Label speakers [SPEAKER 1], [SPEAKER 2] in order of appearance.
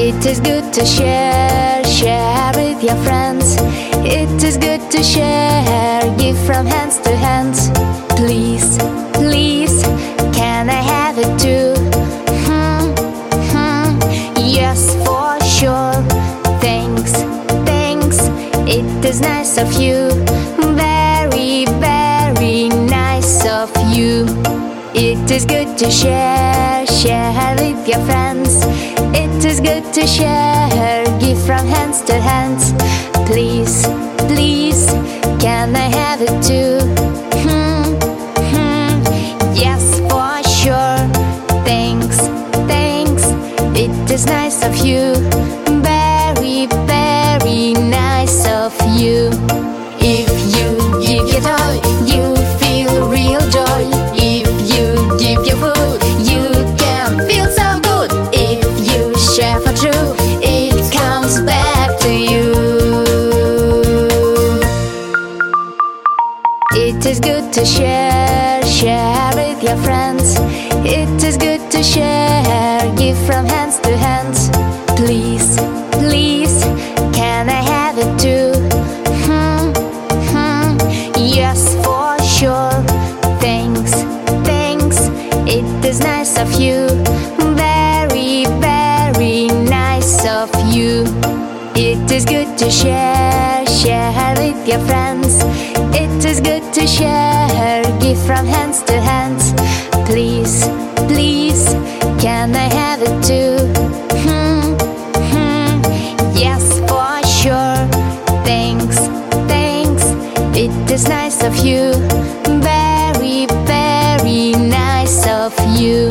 [SPEAKER 1] It is good to share, share with your friends. It is good to share, give from hands to hands. Please, please, can I have it too? Hmm, hmm, yes, for sure. Thanks, thanks, it is nice of you. Is good to share, share with your friends. It is good to share, her, give from hands to hands. Please, please, can I have it too? Hmm, hmm, yes, for sure. Thanks, thanks, it is nice of you. Very, very to you. It is good to share, share with your friends. It is good to share, give from hands to hands. Please, please, can I have it too? Hmm, hmm, yes, for sure. Thanks, thanks, it is nice of you. is good to share, share with your friends. It is good to share, give from hands to hands. Please, please, can I have it too? Hmm, hmm, yes, for sure. Thanks, thanks, it is nice of you. Very, very nice of you.